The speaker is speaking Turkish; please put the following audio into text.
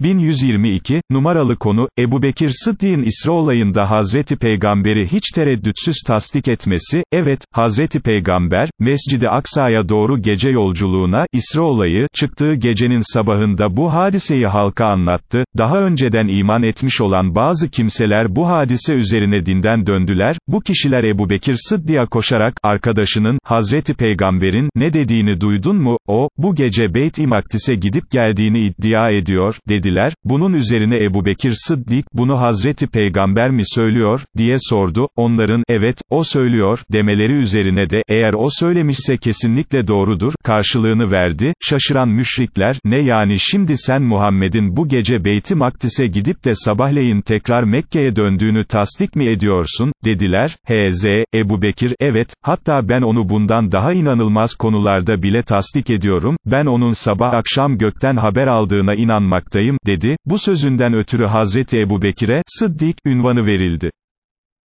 1122, numaralı konu, Ebu Bekir Sıddık'ın İsra olayında Hazreti Peygamberi hiç tereddütsüz tasdik etmesi, evet, Hazreti Peygamber, Mescid-i Aksa'ya doğru gece yolculuğuna, İsra olayı, çıktığı gecenin sabahında bu hadiseyi halka anlattı, daha önceden iman etmiş olan bazı kimseler bu hadise üzerine dinden döndüler, bu kişiler Ebu Bekir Sıddık'a koşarak, arkadaşının, Hazreti Peygamber'in, ne dediğini duydun mu, o, bu gece Beyt-i Makdis'e gidip geldiğini iddia ediyor, dediler, bunun üzerine Ebu Bekir Sıddik, bunu Hazreti Peygamber mi söylüyor, diye sordu, onların, evet, o söylüyor, demeleri üzerine de, eğer o söylemişse kesinlikle doğrudur, karşılığını verdi, şaşıran müşrikler, ne yani şimdi sen Muhammed'in bu gece Beyt-i Makdis'e gidip de sabahleyin tekrar Mekke'ye döndüğünü tasdik mi ediyorsun, dediler, H.Z. Ebu Bekir, evet, hatta ben onu bundan daha inanılmaz konularda bile tasdik ediyorum, ben onun sabah akşam gökten haber aldığına inanmaktayım, dedi, bu sözünden ötürü Hazreti Ebu Bekir'e, Sıddik, ünvanı verildi.